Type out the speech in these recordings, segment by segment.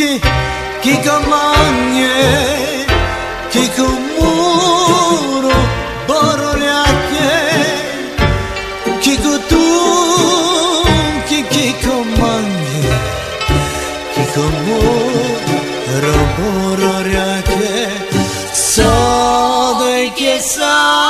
que que camanhe que que muro borone que que tu que que camanhe que que muro borone que só de que sabe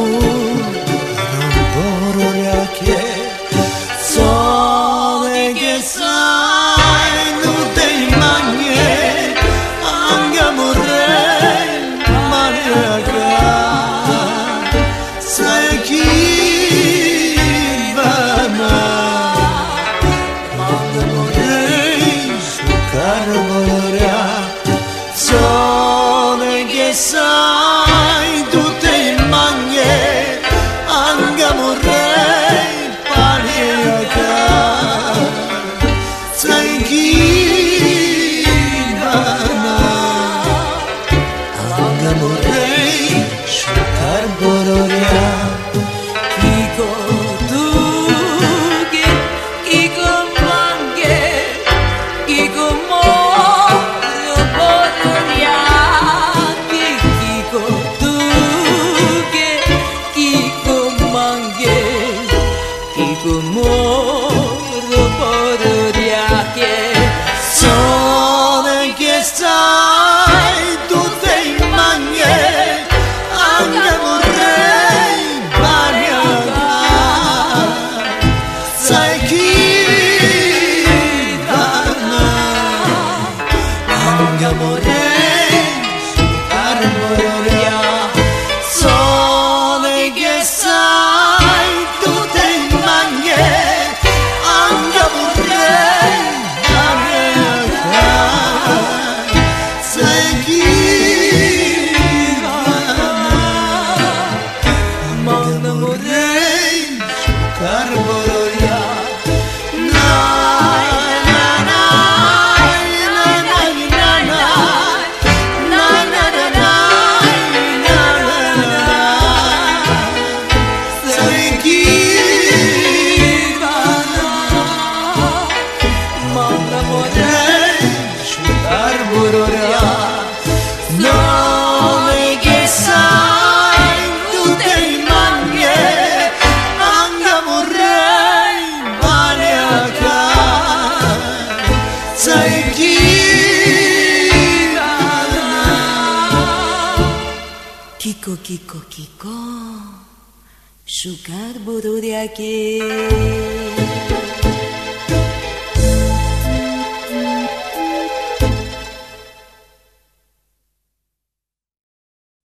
amor. Não por olhar que é namorei, carvão. Kiko, Kiko, Kiko, su de aquí.